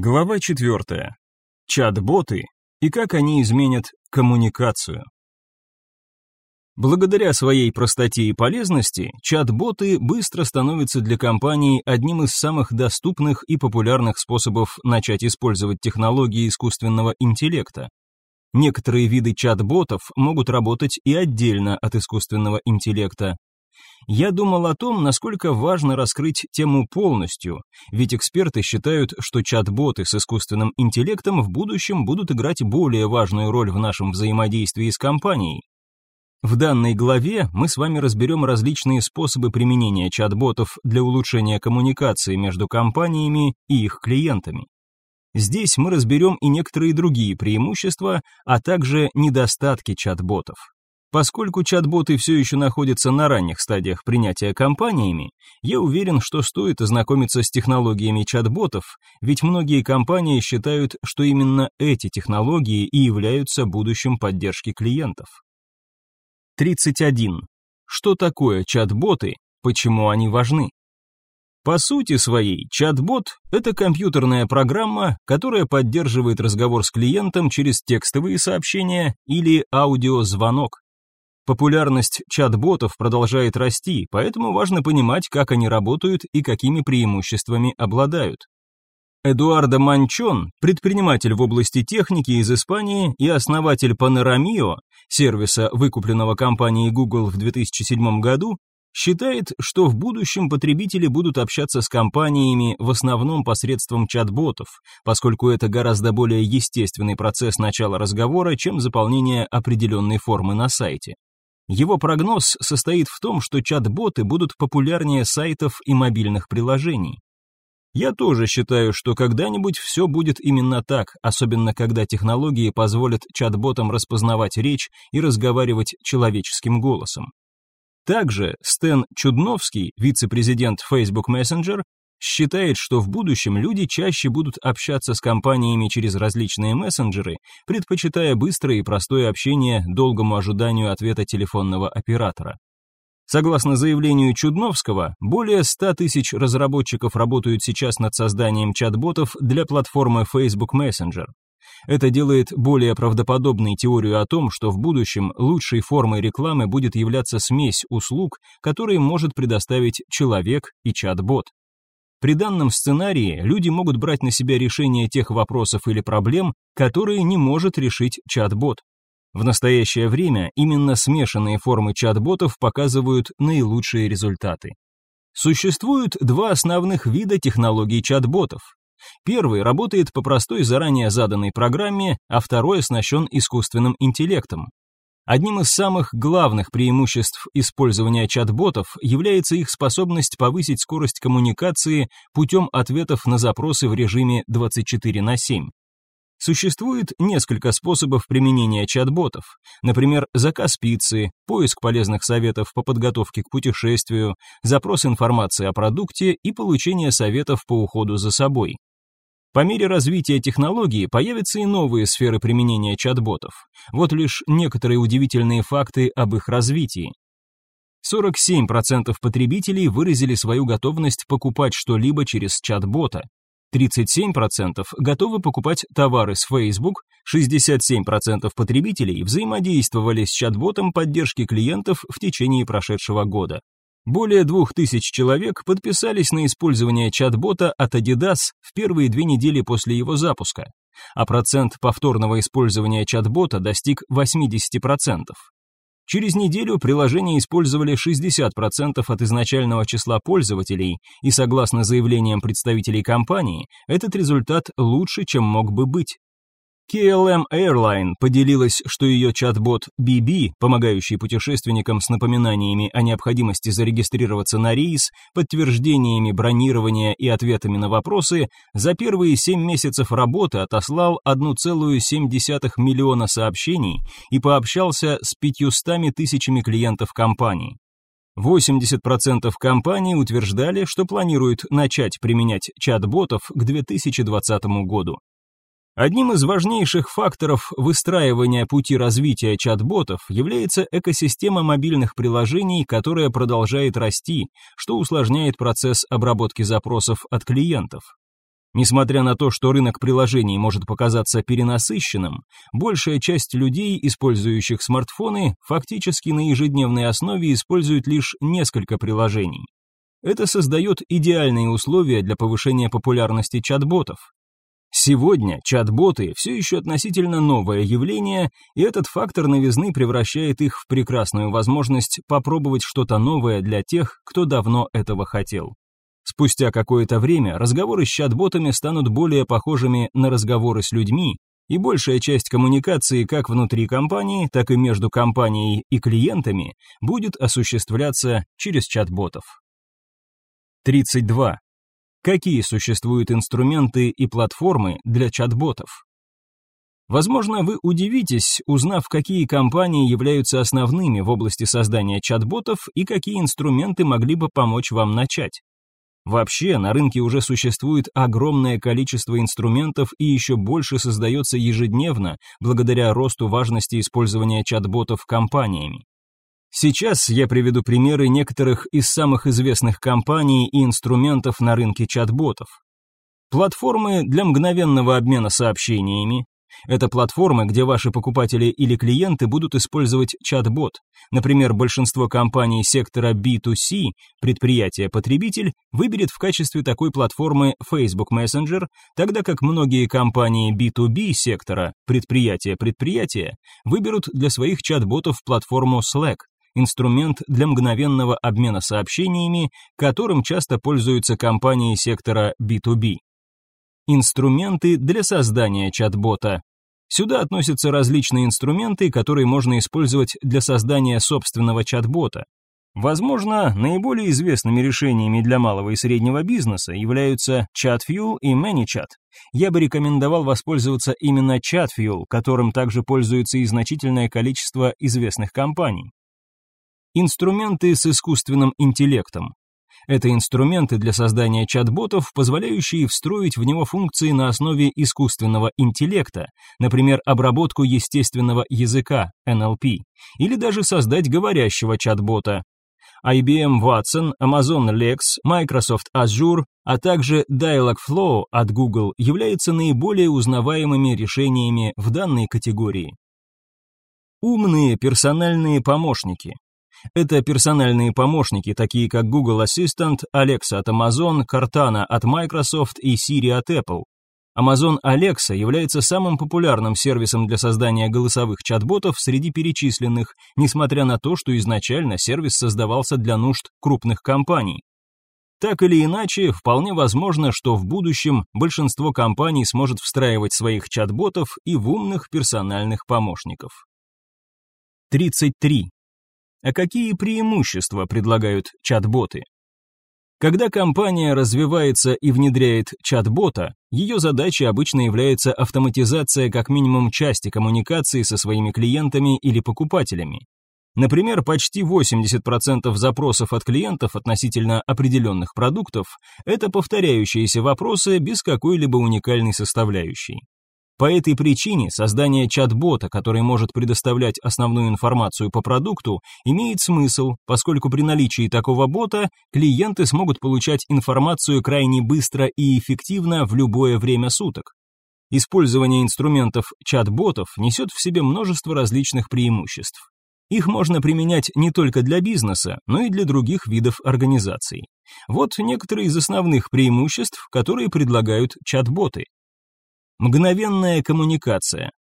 Глава 4. Чат-боты и как они изменят коммуникацию. Благодаря своей простоте и полезности, чат-боты быстро становятся для компаний одним из самых доступных и популярных способов начать использовать технологии искусственного интеллекта. Некоторые виды чат-ботов могут работать и отдельно от искусственного интеллекта, я думал о том, насколько важно раскрыть тему полностью, ведь эксперты считают, что чат-боты с искусственным интеллектом в будущем будут играть более важную роль в нашем взаимодействии с компанией. В данной главе мы с вами разберем различные способы применения чат-ботов для улучшения коммуникации между компаниями и их клиентами. Здесь мы разберем и некоторые другие преимущества, а также недостатки чат-ботов. Поскольку чат-боты все еще находятся на ранних стадиях принятия компаниями, я уверен, что стоит ознакомиться с технологиями чат-ботов, ведь многие компании считают, что именно эти технологии и являются будущим поддержки клиентов. 31. Что такое чат-боты, почему они важны? По сути своей, чат-бот – это компьютерная программа, которая поддерживает разговор с клиентом через текстовые сообщения или аудиозвонок. Популярность чат-ботов продолжает расти, поэтому важно понимать, как они работают и какими преимуществами обладают. Эдуардо Манчон, предприниматель в области техники из Испании и основатель Panoramio, сервиса, выкупленного компанией Google в 2007 году, считает, что в будущем потребители будут общаться с компаниями в основном посредством чат-ботов, поскольку это гораздо более естественный процесс начала разговора, чем заполнение определенной формы на сайте. Его прогноз состоит в том, что чат-боты будут популярнее сайтов и мобильных приложений. Я тоже считаю, что когда-нибудь все будет именно так, особенно когда технологии позволят чат-ботам распознавать речь и разговаривать человеческим голосом. Также Стэн Чудновский, вице-президент Facebook Messenger, считает, что в будущем люди чаще будут общаться с компаниями через различные мессенджеры, предпочитая быстрое и простое общение долгому ожиданию ответа телефонного оператора. Согласно заявлению Чудновского, более 100 тысяч разработчиков работают сейчас над созданием чат-ботов для платформы Facebook Messenger. Это делает более правдоподобной теорию о том, что в будущем лучшей формой рекламы будет являться смесь услуг, которые может предоставить человек и чат-бот. При данном сценарии люди могут брать на себя решение тех вопросов или проблем, которые не может решить чат-бот. В настоящее время именно смешанные формы чат-ботов показывают наилучшие результаты. Существуют два основных вида технологий чат-ботов. Первый работает по простой заранее заданной программе, а второй оснащен искусственным интеллектом. Одним из самых главных преимуществ использования чат-ботов является их способность повысить скорость коммуникации путем ответов на запросы в режиме 24 на 7. Существует несколько способов применения чат-ботов, например, заказ пиццы, поиск полезных советов по подготовке к путешествию, запрос информации о продукте и получение советов по уходу за собой. По мере развития технологии появятся и новые сферы применения чат-ботов. Вот лишь некоторые удивительные факты об их развитии. 47% потребителей выразили свою готовность покупать что-либо через чат-бота. 37% готовы покупать товары с Facebook, 67% потребителей взаимодействовали с чат-ботом поддержки клиентов в течение прошедшего года. Более двух тысяч человек подписались на использование чат-бота от Adidas в первые две недели после его запуска, а процент повторного использования чат-бота достиг 80%. Через неделю приложение использовали 60% от изначального числа пользователей, и согласно заявлениям представителей компании, этот результат лучше, чем мог бы быть. KLM Airline поделилась, что ее чат-бот BB, помогающий путешественникам с напоминаниями о необходимости зарегистрироваться на рейс, подтверждениями бронирования и ответами на вопросы, за первые 7 месяцев работы отослал 1,7 миллиона сообщений и пообщался с 500 тысячами клиентов компании. 80% компаний утверждали, что планируют начать применять чат-ботов к 2020 году. Одним из важнейших факторов выстраивания пути развития чат-ботов является экосистема мобильных приложений, которая продолжает расти, что усложняет процесс обработки запросов от клиентов. Несмотря на то, что рынок приложений может показаться перенасыщенным, большая часть людей, использующих смартфоны, фактически на ежедневной основе используют лишь несколько приложений. Это создает идеальные условия для повышения популярности чат-ботов. Сегодня чат-боты все еще относительно новое явление, и этот фактор новизны превращает их в прекрасную возможность попробовать что-то новое для тех, кто давно этого хотел. Спустя какое-то время разговоры с чат-ботами станут более похожими на разговоры с людьми, и большая часть коммуникации как внутри компании, так и между компанией и клиентами будет осуществляться через чат-ботов. 32. Какие существуют инструменты и платформы для чат-ботов? Возможно, вы удивитесь, узнав, какие компании являются основными в области создания чат-ботов и какие инструменты могли бы помочь вам начать. Вообще, на рынке уже существует огромное количество инструментов и еще больше создается ежедневно, благодаря росту важности использования чат-ботов компаниями. Сейчас я приведу примеры некоторых из самых известных компаний и инструментов на рынке чат-ботов. Платформы для мгновенного обмена сообщениями. Это платформы, где ваши покупатели или клиенты будут использовать чат-бот. Например, большинство компаний сектора B2C, предприятие-потребитель, выберет в качестве такой платформы Facebook Messenger, тогда как многие компании B2B сектора, предприятие-предприятие, выберут для своих чат-ботов платформу Slack инструмент для мгновенного обмена сообщениями, которым часто пользуются компании сектора B2B. Инструменты для создания чат-бота. Сюда относятся различные инструменты, которые можно использовать для создания собственного чат-бота. Возможно, наиболее известными решениями для малого и среднего бизнеса являются ChatFuel и ManyChat. Я бы рекомендовал воспользоваться именно ChatFuel, которым также пользуется и значительное количество известных компаний. Инструменты с искусственным интеллектом. Это инструменты для создания чат-ботов, позволяющие встроить в него функции на основе искусственного интеллекта, например, обработку естественного языка, NLP, или даже создать говорящего чат-бота. IBM Watson, Amazon Lex, Microsoft Azure, а также Dialogflow от Google являются наиболее узнаваемыми решениями в данной категории. Умные персональные помощники. Это персональные помощники, такие как Google Assistant, Alexa от Amazon, Cortana от Microsoft и Siri от Apple. Amazon Alexa является самым популярным сервисом для создания голосовых чат-ботов среди перечисленных, несмотря на то, что изначально сервис создавался для нужд крупных компаний. Так или иначе, вполне возможно, что в будущем большинство компаний сможет встраивать своих чат-ботов и в умных персональных помощников. 33. А какие преимущества предлагают чат-боты? Когда компания развивается и внедряет чат-бота, ее задачей обычно является автоматизация как минимум части коммуникации со своими клиентами или покупателями. Например, почти 80% запросов от клиентов относительно определенных продуктов – это повторяющиеся вопросы без какой-либо уникальной составляющей. По этой причине создание чат-бота, который может предоставлять основную информацию по продукту, имеет смысл, поскольку при наличии такого бота клиенты смогут получать информацию крайне быстро и эффективно в любое время суток. Использование инструментов чат-ботов несет в себе множество различных преимуществ. Их можно применять не только для бизнеса, но и для других видов организаций. Вот некоторые из основных преимуществ, которые предлагают чат-боты. Мгновенная коммуникация.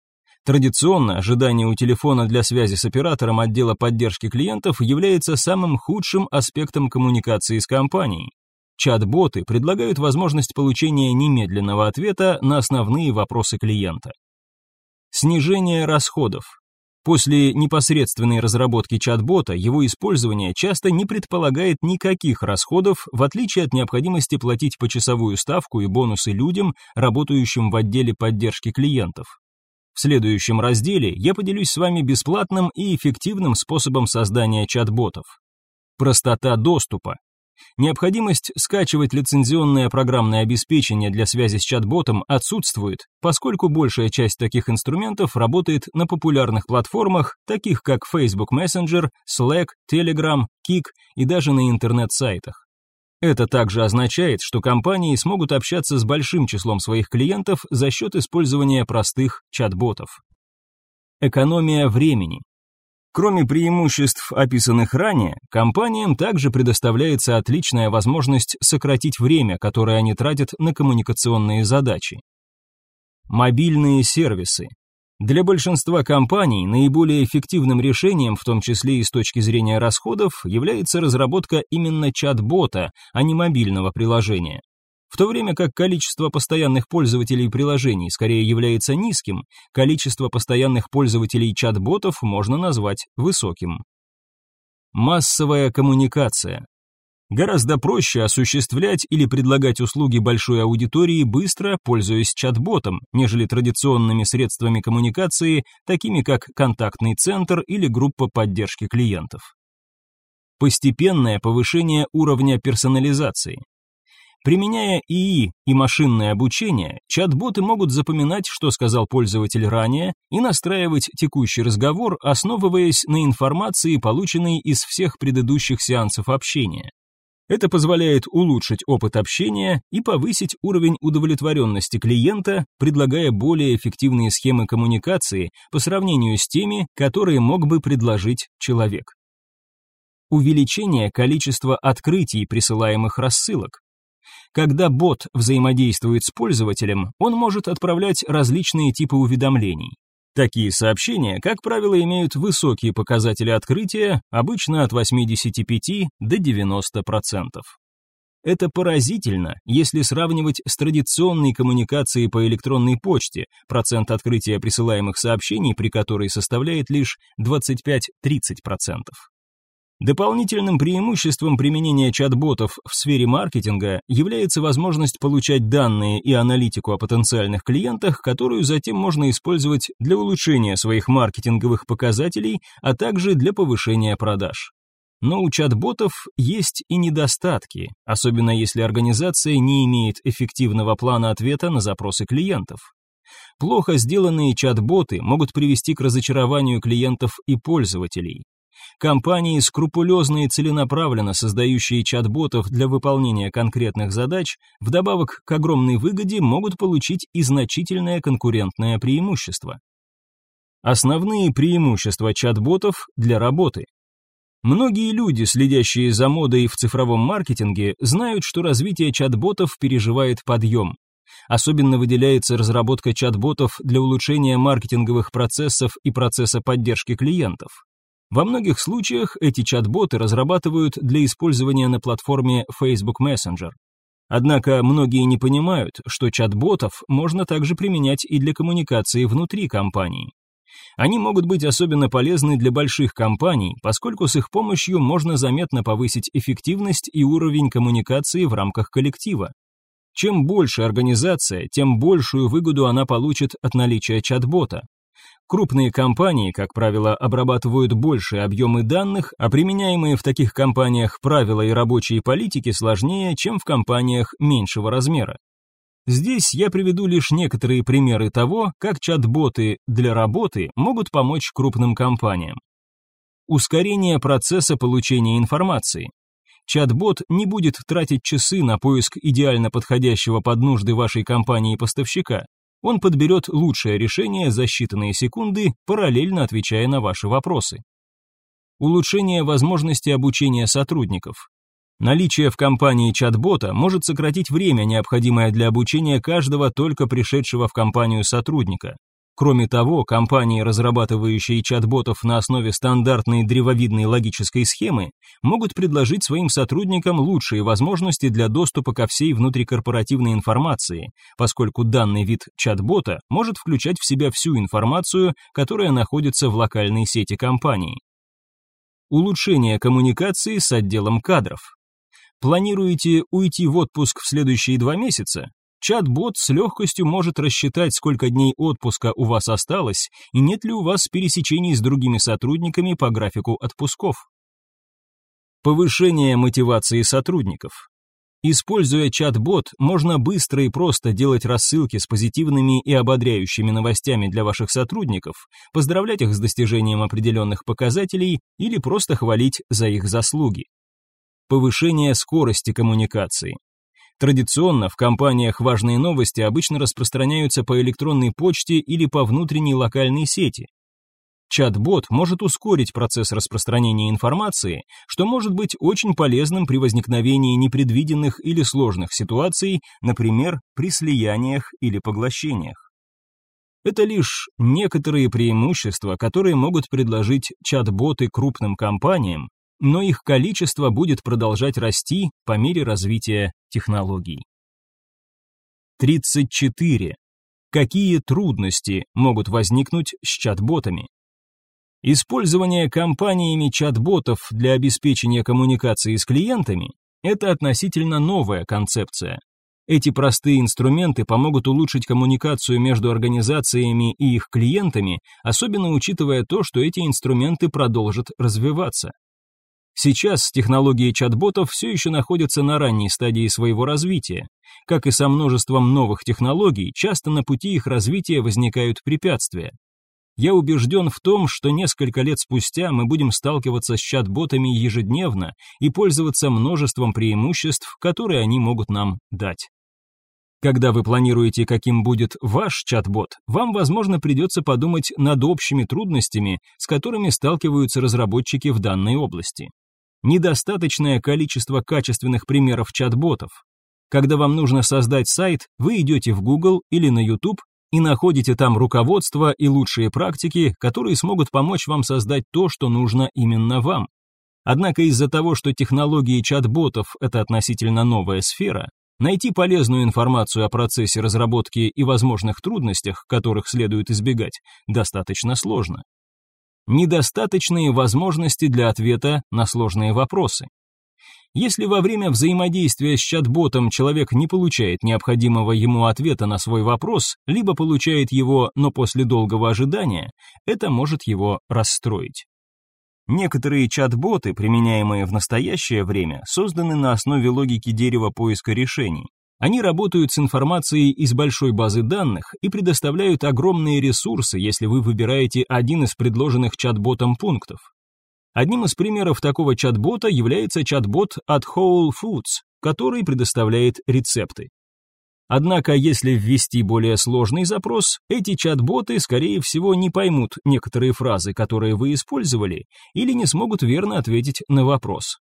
Традиционно ожидание у телефона для связи с оператором отдела поддержки клиентов является самым худшим аспектом коммуникации с компанией. Чат-боты предлагают возможность получения немедленного ответа на основные вопросы клиента. Снижение расходов. После непосредственной разработки чат-бота его использование часто не предполагает никаких расходов, в отличие от необходимости платить почасовую ставку и бонусы людям, работающим в отделе поддержки клиентов. В следующем разделе я поделюсь с вами бесплатным и эффективным способом создания чат-ботов. Простота доступа. Необходимость скачивать лицензионное программное обеспечение для связи с чат-ботом отсутствует, поскольку большая часть таких инструментов работает на популярных платформах, таких как Facebook Messenger, Slack, Telegram, Kik и даже на интернет-сайтах. Это также означает, что компании смогут общаться с большим числом своих клиентов за счет использования простых чат-ботов. Экономия времени. Кроме преимуществ, описанных ранее, компаниям также предоставляется отличная возможность сократить время, которое они тратят на коммуникационные задачи. Мобильные сервисы. Для большинства компаний наиболее эффективным решением, в том числе и с точки зрения расходов, является разработка именно чат-бота, а не мобильного приложения. В то время как количество постоянных пользователей приложений скорее является низким, количество постоянных пользователей чат-ботов можно назвать высоким. Массовая коммуникация. Гораздо проще осуществлять или предлагать услуги большой аудитории быстро, пользуясь чат-ботом, нежели традиционными средствами коммуникации, такими как контактный центр или группа поддержки клиентов. Постепенное повышение уровня персонализации. Применяя ИИ и машинное обучение, чат-боты могут запоминать, что сказал пользователь ранее, и настраивать текущий разговор, основываясь на информации, полученной из всех предыдущих сеансов общения. Это позволяет улучшить опыт общения и повысить уровень удовлетворенности клиента, предлагая более эффективные схемы коммуникации по сравнению с теми, которые мог бы предложить человек. Увеличение количества открытий присылаемых рассылок. Когда бот взаимодействует с пользователем, он может отправлять различные типы уведомлений. Такие сообщения, как правило, имеют высокие показатели открытия, обычно от 85 до 90%. Это поразительно, если сравнивать с традиционной коммуникацией по электронной почте, процент открытия присылаемых сообщений при которой составляет лишь 25-30%. Дополнительным преимуществом применения чат-ботов в сфере маркетинга является возможность получать данные и аналитику о потенциальных клиентах, которую затем можно использовать для улучшения своих маркетинговых показателей, а также для повышения продаж. Но у чат-ботов есть и недостатки, особенно если организация не имеет эффективного плана ответа на запросы клиентов. Плохо сделанные чат-боты могут привести к разочарованию клиентов и пользователей. Компании, скрупулезно и целенаправленно создающие чат-ботов для выполнения конкретных задач, вдобавок к огромной выгоде могут получить и значительное конкурентное преимущество. Основные преимущества чат-ботов для работы. Многие люди, следящие за модой в цифровом маркетинге, знают, что развитие чат-ботов переживает подъем. Особенно выделяется разработка чат-ботов для улучшения маркетинговых процессов и процесса поддержки клиентов. Во многих случаях эти чат-боты разрабатывают для использования на платформе Facebook Messenger. Однако многие не понимают, что чат-ботов можно также применять и для коммуникации внутри компании. Они могут быть особенно полезны для больших компаний, поскольку с их помощью можно заметно повысить эффективность и уровень коммуникации в рамках коллектива. Чем больше организация, тем большую выгоду она получит от наличия чат-бота. Крупные компании, как правило, обрабатывают большие объемы данных, а применяемые в таких компаниях правила и рабочие политики сложнее, чем в компаниях меньшего размера. Здесь я приведу лишь некоторые примеры того, как чат-боты для работы могут помочь крупным компаниям. Ускорение процесса получения информации. Чат-бот не будет тратить часы на поиск идеально подходящего под нужды вашей компании поставщика. Он подберет лучшее решение за считанные секунды, параллельно отвечая на ваши вопросы. Улучшение возможности обучения сотрудников. Наличие в компании чат-бота может сократить время, необходимое для обучения каждого только пришедшего в компанию сотрудника. Кроме того, компании, разрабатывающие чат-ботов на основе стандартной древовидной логической схемы, могут предложить своим сотрудникам лучшие возможности для доступа ко всей внутрикорпоративной информации, поскольку данный вид чат-бота может включать в себя всю информацию, которая находится в локальной сети компании. Улучшение коммуникации с отделом кадров. Планируете уйти в отпуск в следующие два месяца? Чат-бот с легкостью может рассчитать, сколько дней отпуска у вас осталось и нет ли у вас пересечений с другими сотрудниками по графику отпусков. Повышение мотивации сотрудников. Используя чат-бот, можно быстро и просто делать рассылки с позитивными и ободряющими новостями для ваших сотрудников, поздравлять их с достижением определенных показателей или просто хвалить за их заслуги. повышение скорости коммуникации. Традиционно в компаниях важные новости обычно распространяются по электронной почте или по внутренней локальной сети. Чат-бот может ускорить процесс распространения информации, что может быть очень полезным при возникновении непредвиденных или сложных ситуаций, например, при слияниях или поглощениях. Это лишь некоторые преимущества, которые могут предложить чат-боты крупным компаниям, но их количество будет продолжать расти по мере развития технологий. 34. Какие трудности могут возникнуть с чат-ботами? Использование компаниями чат-ботов для обеспечения коммуникации с клиентами – это относительно новая концепция. Эти простые инструменты помогут улучшить коммуникацию между организациями и их клиентами, особенно учитывая то, что эти инструменты продолжат развиваться. Сейчас технологии чат-ботов все еще находятся на ранней стадии своего развития. Как и со множеством новых технологий, часто на пути их развития возникают препятствия. Я убежден в том, что несколько лет спустя мы будем сталкиваться с чат-ботами ежедневно и пользоваться множеством преимуществ, которые они могут нам дать. Когда вы планируете, каким будет ваш чат-бот, вам, возможно, придется подумать над общими трудностями, с которыми сталкиваются разработчики в данной области. Недостаточное количество качественных примеров чат-ботов. Когда вам нужно создать сайт, вы идете в Google или на YouTube и находите там руководство и лучшие практики, которые смогут помочь вам создать то, что нужно именно вам. Однако из-за того, что технологии чат-ботов – это относительно новая сфера, найти полезную информацию о процессе разработки и возможных трудностях, которых следует избегать, достаточно сложно. Недостаточные возможности для ответа на сложные вопросы. Если во время взаимодействия с чат-ботом человек не получает необходимого ему ответа на свой вопрос, либо получает его, но после долгого ожидания, это может его расстроить. Некоторые чат-боты, применяемые в настоящее время, созданы на основе логики дерева поиска решений. Они работают с информацией из большой базы данных и предоставляют огромные ресурсы, если вы выбираете один из предложенных чат-ботом пунктов. Одним из примеров такого чат-бота является чат-бот от Whole Foods, который предоставляет рецепты. Однако, если ввести более сложный запрос, эти чат-боты, скорее всего, не поймут некоторые фразы, которые вы использовали, или не смогут верно ответить на вопрос.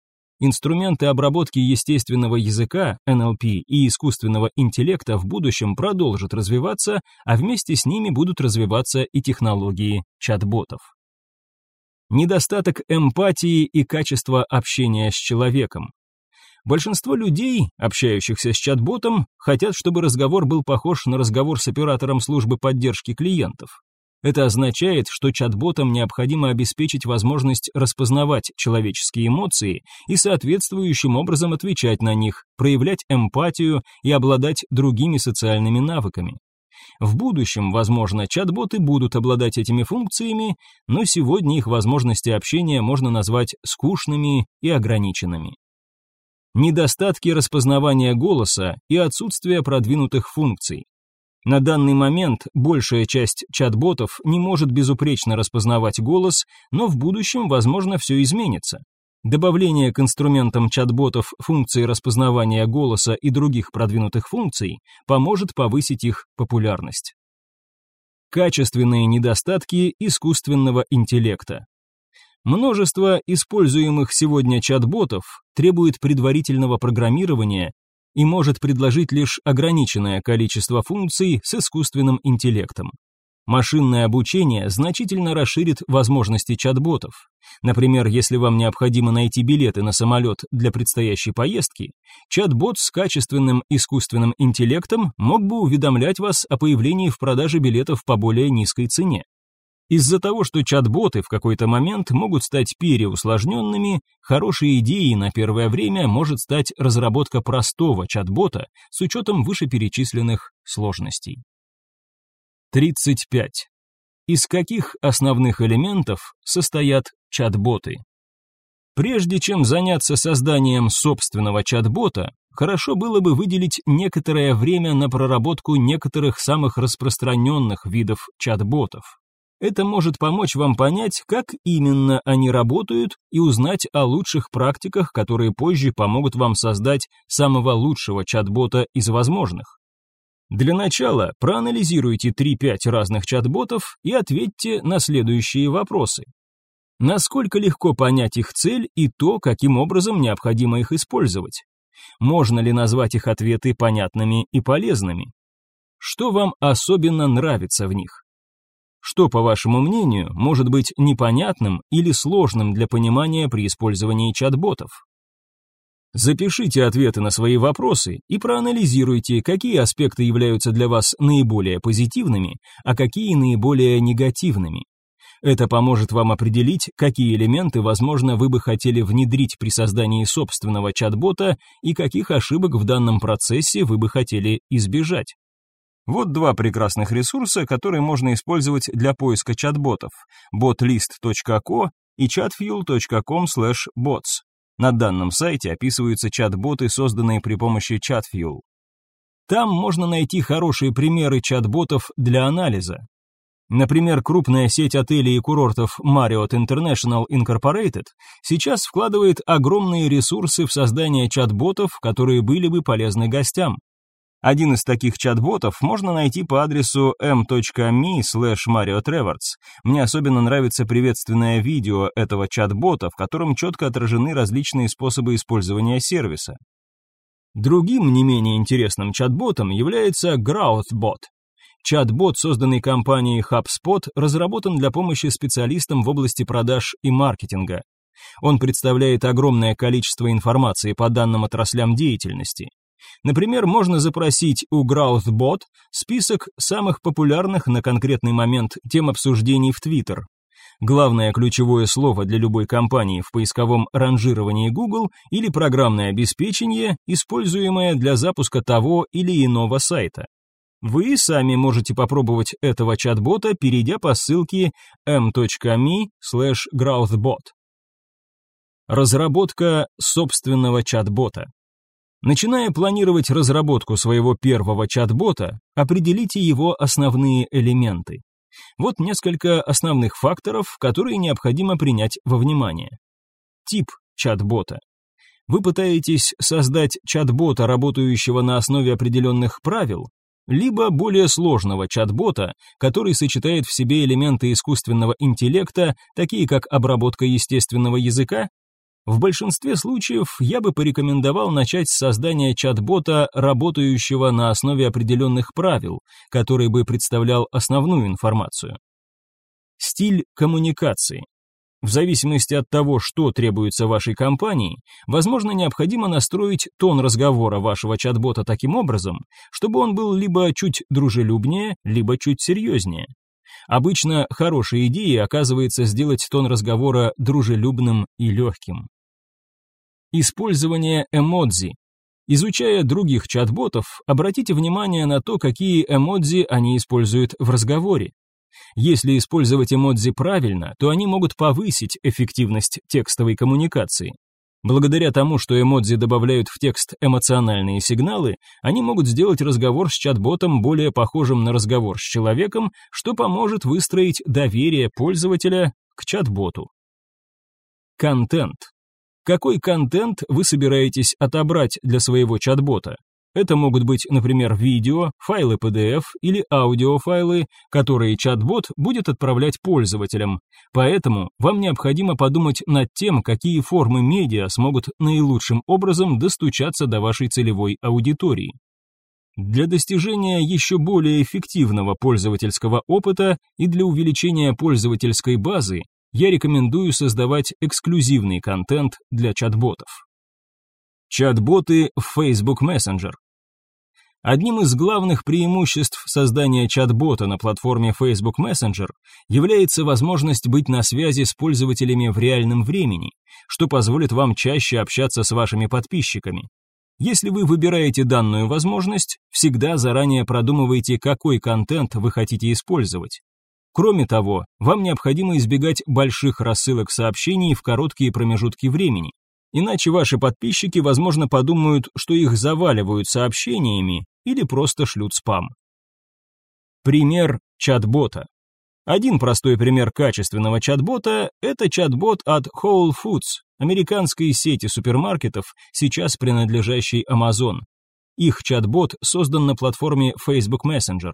Инструменты обработки естественного языка, NLP, и искусственного интеллекта в будущем продолжат развиваться, а вместе с ними будут развиваться и технологии чат-ботов недостаток эмпатии и качества общения с человеком. Большинство людей, общающихся с чат-ботом, хотят, чтобы разговор был похож на разговор с оператором службы поддержки клиентов. Это означает, что чат-ботам необходимо обеспечить возможность распознавать человеческие эмоции и соответствующим образом отвечать на них, проявлять эмпатию и обладать другими социальными навыками. В будущем, возможно, чат-боты будут обладать этими функциями, но сегодня их возможности общения можно назвать скучными и ограниченными. Недостатки распознавания голоса и отсутствие продвинутых функций. На данный момент большая часть чат-ботов не может безупречно распознавать голос, но в будущем, возможно, все изменится. Добавление к инструментам чат-ботов функции распознавания голоса и других продвинутых функций поможет повысить их популярность. Качественные недостатки искусственного интеллекта. Множество используемых сегодня чат-ботов требует предварительного программирования и может предложить лишь ограниченное количество функций с искусственным интеллектом. Машинное обучение значительно расширит возможности чат-ботов. Например, если вам необходимо найти билеты на самолет для предстоящей поездки, чат-бот с качественным искусственным интеллектом мог бы уведомлять вас о появлении в продаже билетов по более низкой цене. Из-за того, что чат-боты в какой-то момент могут стать переусложненными, хорошей идеей на первое время может стать разработка простого чат-бота с учетом вышеперечисленных сложностей. 35. Из каких основных элементов состоят чат-боты? Прежде чем заняться созданием собственного чат-бота, хорошо было бы выделить некоторое время на проработку некоторых самых распространенных видов чат-ботов. Это может помочь вам понять, как именно они работают и узнать о лучших практиках, которые позже помогут вам создать самого лучшего чат-бота из возможных. Для начала проанализируйте 3-5 разных чат-ботов и ответьте на следующие вопросы. Насколько легко понять их цель и то, каким образом необходимо их использовать? Можно ли назвать их ответы понятными и полезными? Что вам особенно нравится в них? Что, по вашему мнению, может быть непонятным или сложным для понимания при использовании чат-ботов? Запишите ответы на свои вопросы и проанализируйте, какие аспекты являются для вас наиболее позитивными, а какие наиболее негативными. Это поможет вам определить, какие элементы, возможно, вы бы хотели внедрить при создании собственного чат-бота и каких ошибок в данном процессе вы бы хотели избежать. Вот два прекрасных ресурса, которые можно использовать для поиска чат-ботов: botlist.co и chatfuel.com/bots. На данном сайте описываются чат-боты, созданные при помощи ChatFuel. Там можно найти хорошие примеры чат-ботов для анализа. Например, крупная сеть отелей и курортов Marriott International Incorporated сейчас вкладывает огромные ресурсы в создание чат-ботов, которые были бы полезны гостям. Один из таких чат-ботов можно найти по адресу m.me slash. Мне особенно нравится приветственное видео этого чат-бота, в котором четко отражены различные способы использования сервиса. Другим не менее интересным чат-ботом является GrowthBot. Чат-бот, созданный компанией HubSpot, разработан для помощи специалистам в области продаж и маркетинга. Он представляет огромное количество информации по данным отраслям деятельности. Например, можно запросить у GrowthBot список самых популярных на конкретный момент тем обсуждений в Twitter. Главное ключевое слово для любой компании в поисковом ранжировании Google или программное обеспечение, используемое для запуска того или иного сайта. Вы сами можете попробовать этого чат-бота, перейдя по ссылке m.me/growthbot. Разработка собственного чат-бота. Начиная планировать разработку своего первого чат-бота, определите его основные элементы. Вот несколько основных факторов, которые необходимо принять во внимание. Тип чат-бота. Вы пытаетесь создать чат-бота, работающего на основе определенных правил, либо более сложного чат-бота, который сочетает в себе элементы искусственного интеллекта, такие как обработка естественного языка, в большинстве случаев я бы порекомендовал начать с создания чат-бота, работающего на основе определенных правил, который бы представлял основную информацию. Стиль коммуникации. В зависимости от того, что требуется вашей компании, возможно, необходимо настроить тон разговора вашего чат-бота таким образом, чтобы он был либо чуть дружелюбнее, либо чуть серьезнее. Обычно хорошей идеей оказывается сделать тон разговора дружелюбным и легким. Использование эмодзи. Изучая других чат-ботов, обратите внимание на то, какие эмодзи они используют в разговоре. Если использовать эмодзи правильно, то они могут повысить эффективность текстовой коммуникации. Благодаря тому, что эмодзи добавляют в текст эмоциональные сигналы, они могут сделать разговор с чат-ботом более похожим на разговор с человеком, что поможет выстроить доверие пользователя к чат-боту. Контент. Какой контент вы собираетесь отобрать для своего чат-бота? Это могут быть, например, видео, файлы PDF или аудиофайлы, которые чат-бот будет отправлять пользователям. Поэтому вам необходимо подумать над тем, какие формы медиа смогут наилучшим образом достучаться до вашей целевой аудитории. Для достижения еще более эффективного пользовательского опыта и для увеличения пользовательской базы я рекомендую создавать эксклюзивный контент для чат-ботов. Чат-боты в Facebook Messenger. Одним из главных преимуществ создания чат-бота на платформе Facebook Messenger является возможность быть на связи с пользователями в реальном времени, что позволит вам чаще общаться с вашими подписчиками. Если вы выбираете данную возможность, всегда заранее продумывайте, какой контент вы хотите использовать. Кроме того, вам необходимо избегать больших рассылок сообщений в короткие промежутки времени. Иначе ваши подписчики, возможно, подумают, что их заваливают сообщениями или просто шлют спам. Пример чат-бота. Один простой пример качественного чат-бота – это чат-бот от Whole Foods, американской сети супермаркетов, сейчас принадлежащей Amazon. Их чат-бот создан на платформе Facebook Messenger.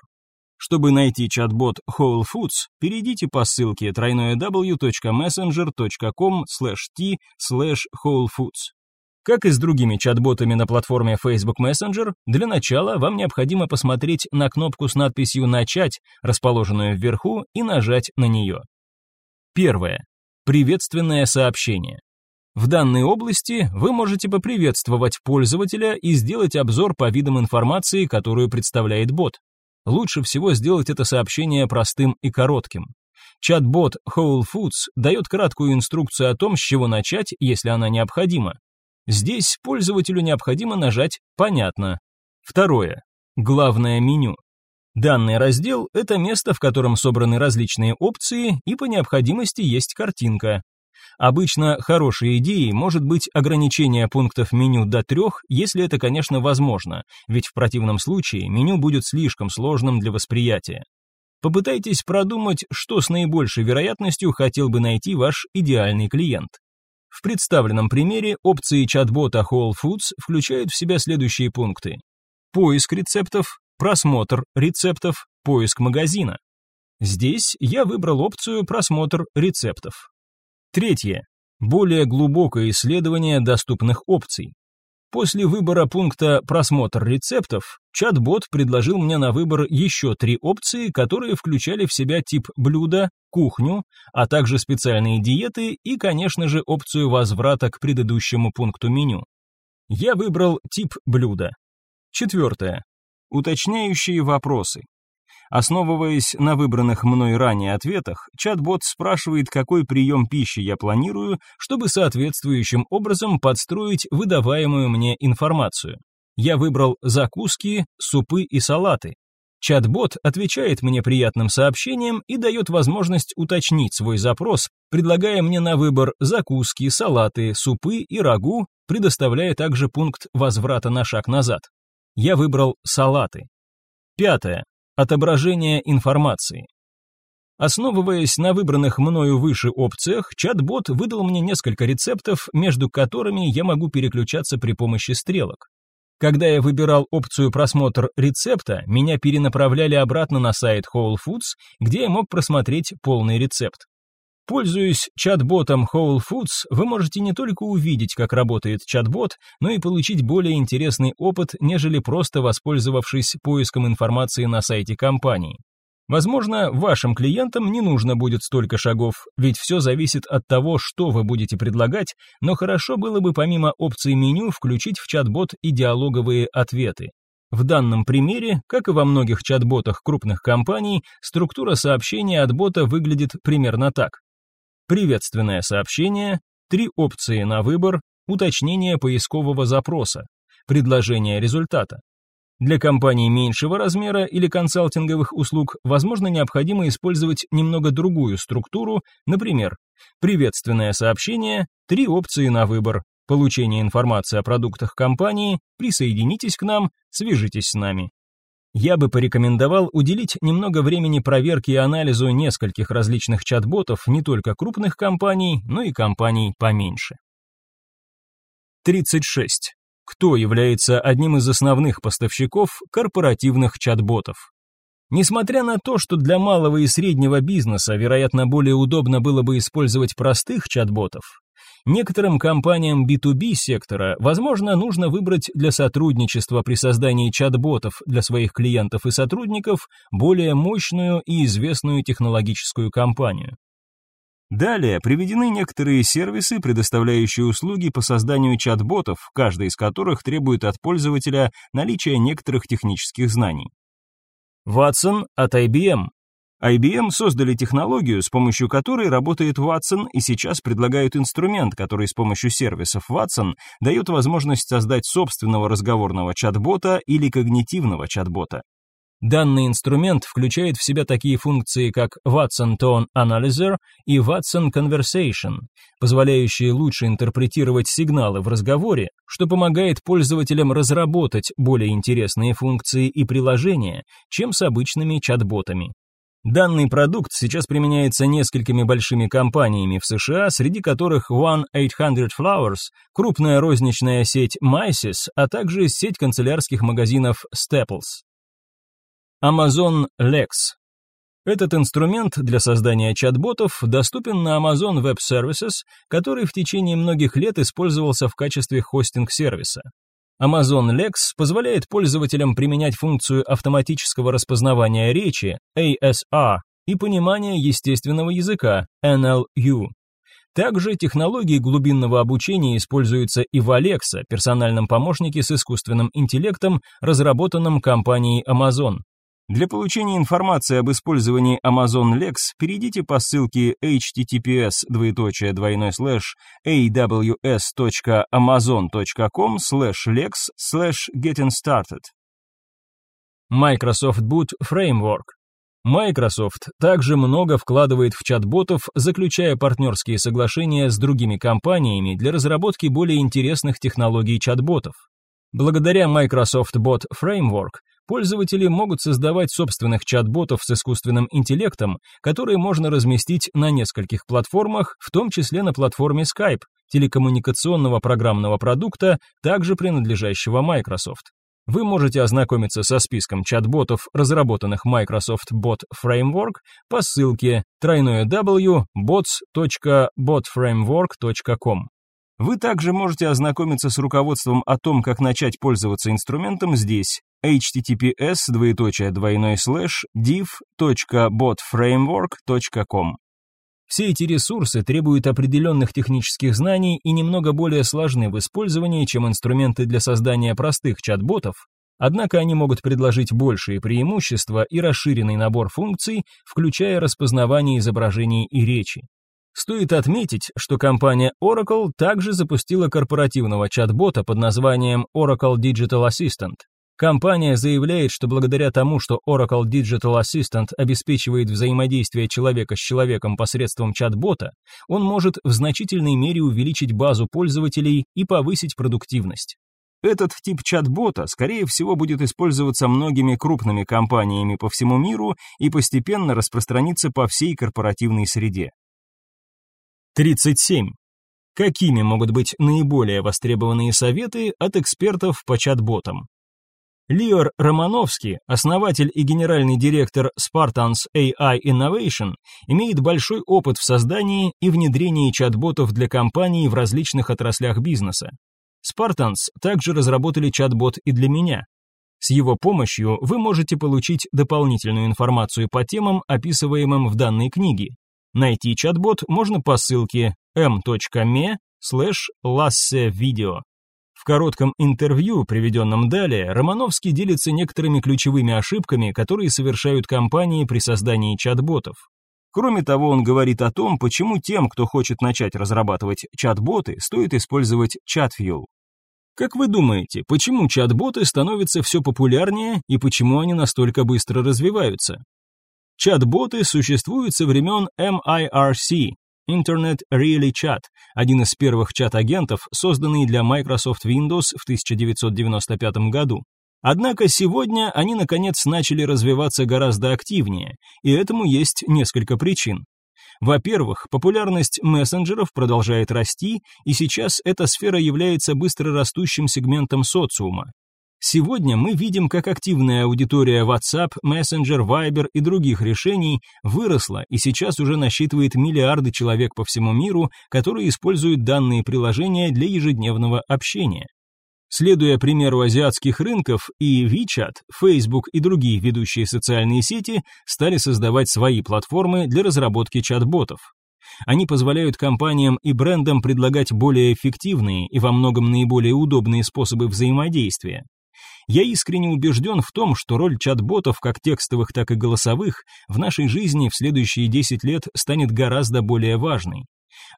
Чтобы найти чат-бот Whole Foods, перейдите по ссылке www.messenger.com t wholefoods. Как и с другими чат-ботами на платформе Facebook Messenger, для начала вам необходимо посмотреть на кнопку с надписью «Начать», расположенную вверху, и нажать на нее. Первое. Приветственное сообщение. В данной области вы можете поприветствовать пользователя и сделать обзор по видам информации, которую представляет бот. Лучше всего сделать это сообщение простым и коротким. Чат-бот Whole Foods дает краткую инструкцию о том, с чего начать, если она необходима. Здесь пользователю необходимо нажать «Понятно». Второе. Главное меню. Данный раздел – это место, в котором собраны различные опции и по необходимости есть картинка. Обычно хорошей идеей может быть ограничение пунктов меню до трех, если это, конечно, возможно, ведь в противном случае меню будет слишком сложным для восприятия. Попытайтесь продумать, что с наибольшей вероятностью хотел бы найти ваш идеальный клиент. В представленном примере опции чат-бота Whole Foods включают в себя следующие пункты. Поиск рецептов, просмотр рецептов, поиск магазина. Здесь я выбрал опцию «Просмотр рецептов». Третье. Более глубокое исследование доступных опций. После выбора пункта «Просмотр рецептов» чат-бот предложил мне на выбор еще три опции, которые включали в себя тип блюда, кухню, а также специальные диеты и, конечно же, опцию возврата к предыдущему пункту меню. Я выбрал тип блюда. Четвертое. Уточняющие вопросы. Основываясь на выбранных мной ранее ответах, чат-бот спрашивает, какой прием пищи я планирую, чтобы соответствующим образом подстроить выдаваемую мне информацию. Я выбрал закуски, супы и салаты. Чат-бот отвечает мне приятным сообщением и дает возможность уточнить свой запрос, предлагая мне на выбор закуски, салаты, супы и рагу, предоставляя также пункт возврата на шаг назад. Я выбрал салаты. Пятое. Отображение информации. Основываясь на выбранных мною выше опциях, чат-бот выдал мне несколько рецептов, между которыми я могу переключаться при помощи стрелок. Когда я выбирал опцию просмотр рецепта, меня перенаправляли обратно на сайт Whole Foods, где я мог просмотреть полный рецепт. Пользуясь чат-ботом Whole Foods, вы можете не только увидеть, как работает чат-бот, но и получить более интересный опыт, нежели просто воспользовавшись поиском информации на сайте компании. Возможно, вашим клиентам не нужно будет столько шагов, ведь все зависит от того, что вы будете предлагать, но хорошо было бы помимо опции меню включить в чат-бот и диалоговые ответы. В данном примере, как и во многих чат-ботах крупных компаний, структура сообщения от бота выглядит примерно так приветственное сообщение, три опции на выбор, уточнение поискового запроса, предложение результата. Для компаний меньшего размера или консалтинговых услуг, возможно, необходимо использовать немного другую структуру, например, приветственное сообщение, три опции на выбор, получение информации о продуктах компании, присоединитесь к нам, свяжитесь с нами. Я бы порекомендовал уделить немного времени проверке и анализу нескольких различных чат-ботов не только крупных компаний, но и компаний поменьше. 36. Кто является одним из основных поставщиков корпоративных чат-ботов? Несмотря на то, что для малого и среднего бизнеса, вероятно, более удобно было бы использовать простых чат-ботов, Некоторым компаниям B2B сектора, возможно, нужно выбрать для сотрудничества при создании чат-ботов для своих клиентов и сотрудников более мощную и известную технологическую компанию. Далее приведены некоторые сервисы, предоставляющие услуги по созданию чат-ботов, каждый из которых требует от пользователя наличия некоторых технических знаний. Watson от IBM IBM создали технологию, с помощью которой работает Watson, и сейчас предлагают инструмент, который с помощью сервисов Watson дает возможность создать собственного разговорного чат-бота или когнитивного чат-бота. Данный инструмент включает в себя такие функции, как Watson Tone Analyzer и Watson Conversation, позволяющие лучше интерпретировать сигналы в разговоре, что помогает пользователям разработать более интересные функции и приложения, чем с обычными чат-ботами. Данный продукт сейчас применяется несколькими большими компаниями в США, среди которых One 800 Flowers, крупная розничная сеть Macy's, а также сеть канцелярских магазинов Staples. Amazon Lex. Этот инструмент для создания чат-ботов доступен на Amazon Web Services, который в течение многих лет использовался в качестве хостинг-сервиса. Amazon Lex позволяет пользователям применять функцию автоматического распознавания речи ASR и понимания естественного языка NLU. Также технологии глубинного обучения используются и в Alexa, персональном помощнике с искусственным интеллектом, разработанном компанией Amazon. Для получения информации об использовании Amazon Lex перейдите по ссылке https aws.amazon.com lex getting started. Microsoft Boot Framework Microsoft также много вкладывает в чат-ботов, заключая партнерские соглашения с другими компаниями для разработки более интересных технологий чат-ботов. Благодаря Microsoft Bot Framework Пользователи могут создавать собственных чат-ботов с искусственным интеллектом, которые можно разместить на нескольких платформах, в том числе на платформе Skype, телекоммуникационного программного продукта, также принадлежащего Microsoft. Вы можете ознакомиться со списком чат-ботов, разработанных Microsoft Bot Framework по ссылке www.bots.botframework.com. Вы также можете ознакомиться с руководством о том, как начать пользоваться инструментом здесь https двоеточие двойной слэш div.botframework.com. Все эти ресурсы требуют определенных технических знаний и немного более сложны в использовании, чем инструменты для создания простых чат-ботов, однако они могут предложить большие преимущества и расширенный набор функций, включая распознавание изображений и речи. Стоит отметить, что компания Oracle также запустила корпоративного чат-бота под названием Oracle Digital Assistant. Компания заявляет, что благодаря тому, что Oracle Digital Assistant обеспечивает взаимодействие человека с человеком посредством чат-бота, он может в значительной мере увеличить базу пользователей и повысить продуктивность. Этот тип чат-бота, скорее всего, будет использоваться многими крупными компаниями по всему миру и постепенно распространиться по всей корпоративной среде. 37. Какими могут быть наиболее востребованные советы от экспертов по чат-ботам? Лиор Романовский, основатель и генеральный директор Spartans AI Innovation, имеет большой опыт в создании и внедрении чат-ботов для компаний в различных отраслях бизнеса. Spartans также разработали чат-бот и для меня. С его помощью вы можете получить дополнительную информацию по темам, описываемым в данной книге. Найти чат-бот можно по ссылке m.me slash lassevideo. В коротком интервью, приведенном далее, Романовский делится некоторыми ключевыми ошибками, которые совершают компании при создании чат-ботов. Кроме того, он говорит о том, почему тем, кто хочет начать разрабатывать чат-боты, стоит использовать ChatFuel. Как вы думаете, почему чат-боты становятся все популярнее и почему они настолько быстро развиваются? Чат-боты существуют со времен MIRC, Internet Really Chat, один из первых чат-агентов, созданный для Microsoft Windows в 1995 году. Однако сегодня они наконец начали развиваться гораздо активнее, и этому есть несколько причин. Во-первых, популярность мессенджеров продолжает расти, и сейчас эта сфера является быстро растущим сегментом социума. Сегодня мы видим, как активная аудитория WhatsApp, Messenger, Viber и других решений выросла и сейчас уже насчитывает миллиарды человек по всему миру, которые используют данные приложения для ежедневного общения. Следуя примеру азиатских рынков, и WeChat, Facebook и другие ведущие социальные сети стали создавать свои платформы для разработки чат-ботов. Они позволяют компаниям и брендам предлагать более эффективные и во многом наиболее удобные способы взаимодействия. Я искренне убежден в том, что роль чат-ботов, как текстовых, так и голосовых, в нашей жизни в следующие 10 лет станет гораздо более важной.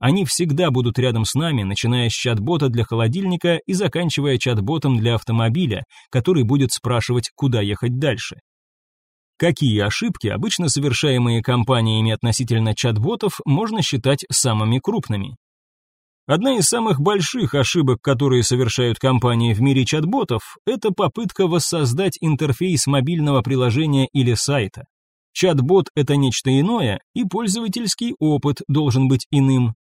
Они всегда будут рядом с нами, начиная с чат-бота для холодильника и заканчивая чат-ботом для автомобиля, который будет спрашивать, куда ехать дальше. Какие ошибки, обычно совершаемые компаниями относительно чат-ботов, можно считать самыми крупными? Одна из самых больших ошибок, которые совершают компании в мире чат-ботов, это попытка воссоздать интерфейс мобильного приложения или сайта. Чат-бот – это нечто иное, и пользовательский опыт должен быть иным.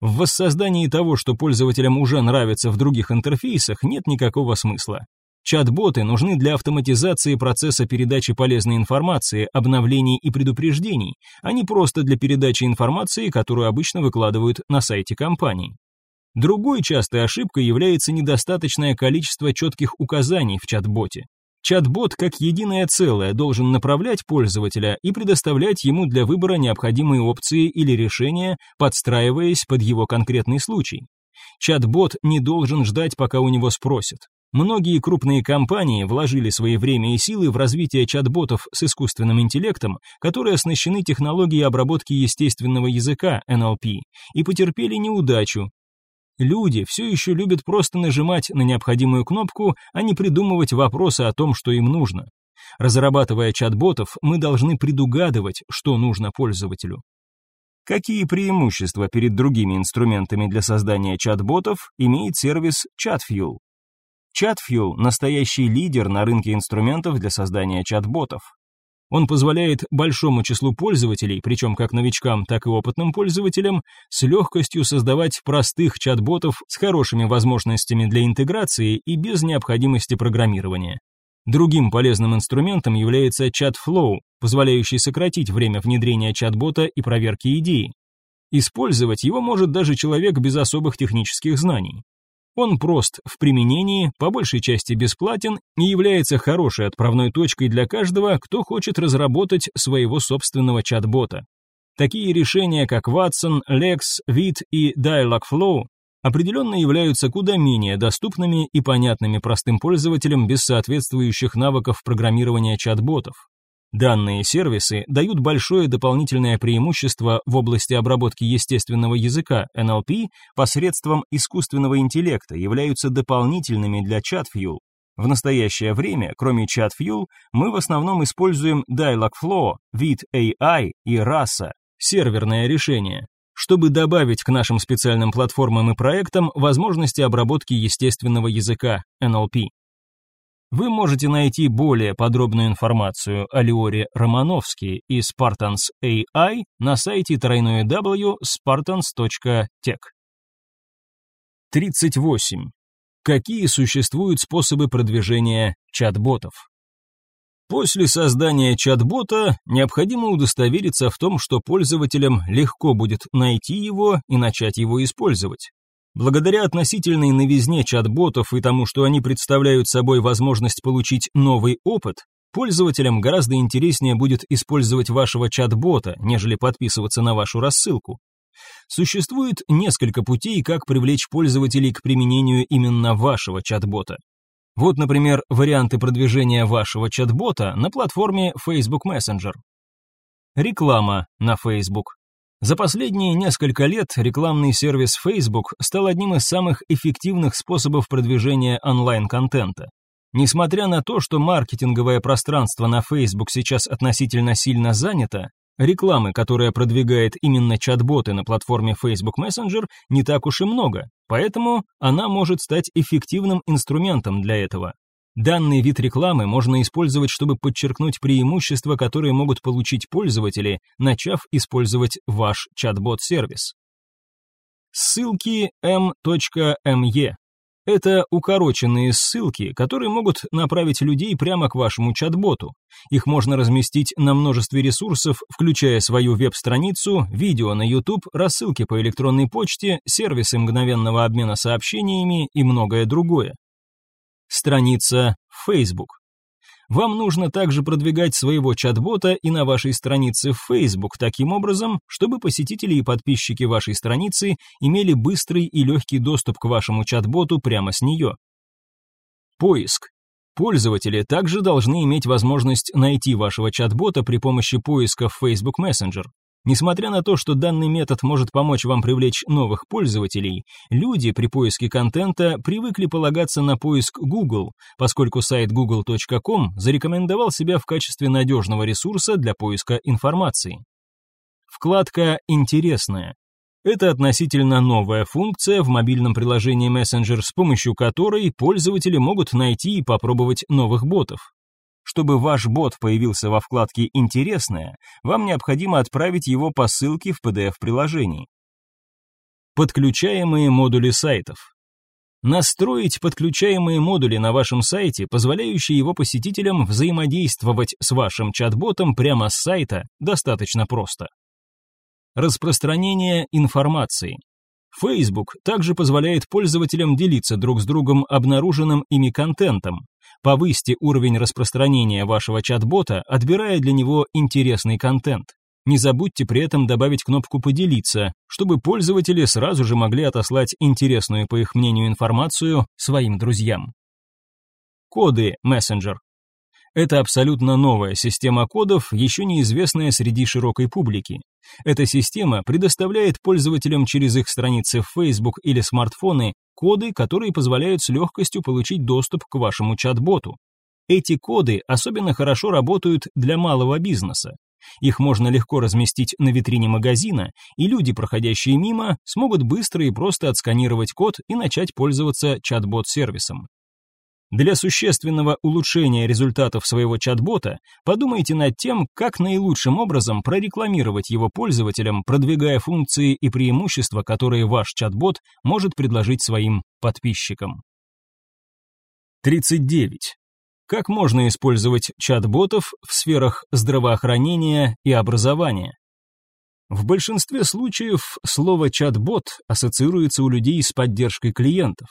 В воссоздании того, что пользователям уже нравится в других интерфейсах, нет никакого смысла. Чат-боты нужны для автоматизации процесса передачи полезной информации, обновлений и предупреждений, а не просто для передачи информации, которую обычно выкладывают на сайте компании. Другой частой ошибкой является недостаточное количество четких указаний в чат-боте. Чат-бот как единое целое должен направлять пользователя и предоставлять ему для выбора необходимые опции или решения, подстраиваясь под его конкретный случай. Чат-бот не должен ждать, пока у него спросят. Многие крупные компании вложили свои время и силы в развитие чат-ботов с искусственным интеллектом, которые оснащены технологией обработки естественного языка NLP, и потерпели неудачу. Люди все еще любят просто нажимать на необходимую кнопку, а не придумывать вопросы о том, что им нужно. Разрабатывая чат-ботов, мы должны предугадывать, что нужно пользователю. Какие преимущества перед другими инструментами для создания чат-ботов имеет сервис ChatFuel? ChatFuel – настоящий лидер на рынке инструментов для создания чат-ботов. Он позволяет большому числу пользователей, причем как новичкам, так и опытным пользователям, с легкостью создавать простых чат-ботов с хорошими возможностями для интеграции и без необходимости программирования. Другим полезным инструментом является ChatFlow, позволяющий сократить время внедрения чат-бота и проверки идеи. Использовать его может даже человек без особых технических знаний. Он прост в применении, по большей части бесплатен и является хорошей отправной точкой для каждого, кто хочет разработать своего собственного чат-бота. Такие решения, как Watson, Lex, Vid и Dialogflow, определенно являются куда менее доступными и понятными простым пользователям без соответствующих навыков программирования чат-ботов. Данные сервисы дают большое дополнительное преимущество в области обработки естественного языка NLP посредством искусственного интеллекта, являются дополнительными для ChatFuel. В настоящее время, кроме ChatFuel, мы в основном используем Dialogflow, Vid AI и Rasa, серверное решение, чтобы добавить к нашим специальным платформам и проектам возможности обработки естественного языка NLP. Вы можете найти более подробную информацию о Леоре Романовске и Spartans AI на сайте www.spartans.tech. 38. Какие существуют способы продвижения чат-ботов? После создания чат-бота необходимо удостовериться в том, что пользователям легко будет найти его и начать его использовать. Благодаря относительной новизне чат-ботов и тому, что они представляют собой возможность получить новый опыт, пользователям гораздо интереснее будет использовать вашего чат-бота, нежели подписываться на вашу рассылку. Существует несколько путей, как привлечь пользователей к применению именно вашего чат-бота. Вот, например, варианты продвижения вашего чат-бота на платформе Facebook Messenger. Реклама на Facebook. За последние несколько лет рекламный сервис Facebook стал одним из самых эффективных способов продвижения онлайн-контента. Несмотря на то, что маркетинговое пространство на Facebook сейчас относительно сильно занято, рекламы, которая продвигает именно чат-боты на платформе Facebook Messenger, не так уж и много, поэтому она может стать эффективным инструментом для этого. Данный вид рекламы можно использовать, чтобы подчеркнуть преимущества, которые могут получить пользователи, начав использовать ваш чат-бот-сервис. Ссылки m.me – это укороченные ссылки, которые могут направить людей прямо к вашему чат-боту. Их можно разместить на множестве ресурсов, включая свою веб-страницу, видео на YouTube, рассылки по электронной почте, сервисы мгновенного обмена сообщениями и многое другое. Страница Facebook. Вам нужно также продвигать своего чат-бота и на вашей странице в Facebook таким образом, чтобы посетители и подписчики вашей страницы имели быстрый и легкий доступ к вашему чат-боту прямо с нее. Поиск. Пользователи также должны иметь возможность найти вашего чат-бота при помощи поиска в Facebook Messenger. Несмотря на то, что данный метод может помочь вам привлечь новых пользователей, люди при поиске контента привыкли полагаться на поиск Google, поскольку сайт google.com зарекомендовал себя в качестве надежного ресурса для поиска информации. Вкладка «Интересное». Это относительно новая функция в мобильном приложении Messenger, с помощью которой пользователи могут найти и попробовать новых ботов. Чтобы ваш бот появился во вкладке «Интересное», вам необходимо отправить его по ссылке в PDF-приложении. Подключаемые модули сайтов. Настроить подключаемые модули на вашем сайте, позволяющие его посетителям взаимодействовать с вашим чат-ботом прямо с сайта, достаточно просто. Распространение информации. Facebook также позволяет пользователям делиться друг с другом обнаруженным ими контентом. Повысьте уровень распространения вашего чат-бота, отбирая для него интересный контент. Не забудьте при этом добавить кнопку «Поделиться», чтобы пользователи сразу же могли отослать интересную, по их мнению, информацию своим друзьям. Коды Messenger. Это абсолютно новая система кодов, еще неизвестная среди широкой публики. Эта система предоставляет пользователям через их страницы в Facebook или смартфоны коды, которые позволяют с легкостью получить доступ к вашему чат-боту. Эти коды особенно хорошо работают для малого бизнеса. Их можно легко разместить на витрине магазина, и люди, проходящие мимо, смогут быстро и просто отсканировать код и начать пользоваться чат-бот-сервисом. Для существенного улучшения результатов своего чат-бота подумайте над тем, как наилучшим образом прорекламировать его пользователям, продвигая функции и преимущества, которые ваш чат-бот может предложить своим подписчикам. 39. Как можно использовать чат-ботов в сферах здравоохранения и образования? В большинстве случаев слово «чат-бот» ассоциируется у людей с поддержкой клиентов.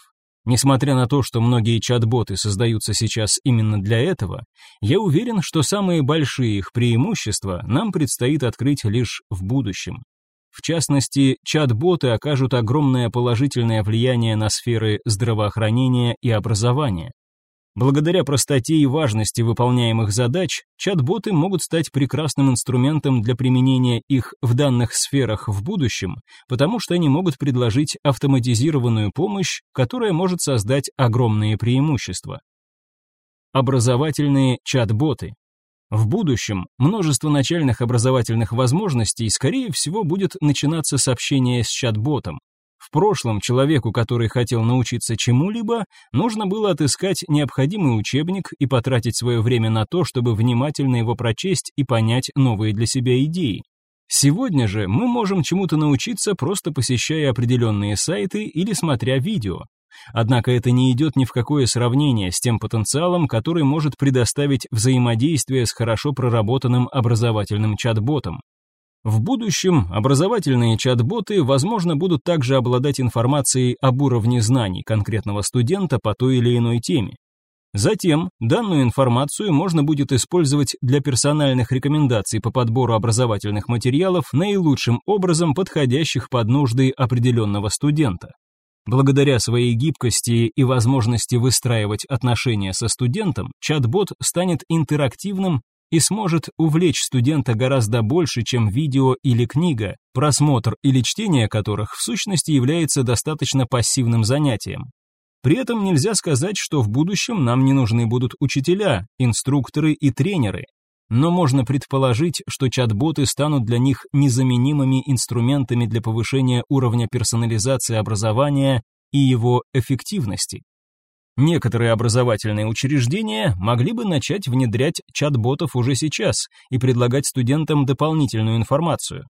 Несмотря на то, что многие чат-боты создаются сейчас именно для этого, я уверен, что самые большие их преимущества нам предстоит открыть лишь в будущем. В частности, чат-боты окажут огромное положительное влияние на сферы здравоохранения и образования. Благодаря простоте и важности выполняемых задач, чат-боты могут стать прекрасным инструментом для применения их в данных сферах в будущем, потому что они могут предложить автоматизированную помощь, которая может создать огромные преимущества. Образовательные чат-боты. В будущем множество начальных образовательных возможностей, скорее всего, будет начинаться с общения с чат-ботом. В прошлом человеку, который хотел научиться чему-либо, нужно было отыскать необходимый учебник и потратить свое время на то, чтобы внимательно его прочесть и понять новые для себя идеи. Сегодня же мы можем чему-то научиться, просто посещая определенные сайты или смотря видео. Однако это не идет ни в какое сравнение с тем потенциалом, который может предоставить взаимодействие с хорошо проработанным образовательным чат-ботом. В будущем образовательные чат-боты, возможно, будут также обладать информацией об уровне знаний конкретного студента по той или иной теме. Затем данную информацию можно будет использовать для персональных рекомендаций по подбору образовательных материалов наилучшим образом подходящих под нужды определенного студента. Благодаря своей гибкости и возможности выстраивать отношения со студентом, чат-бот станет интерактивным и сможет увлечь студента гораздо больше, чем видео или книга, просмотр или чтение которых в сущности является достаточно пассивным занятием. При этом нельзя сказать, что в будущем нам не нужны будут учителя, инструкторы и тренеры, но можно предположить, что чат-боты станут для них незаменимыми инструментами для повышения уровня персонализации образования и его эффективности. Некоторые образовательные учреждения могли бы начать внедрять чат-ботов уже сейчас и предлагать студентам дополнительную информацию.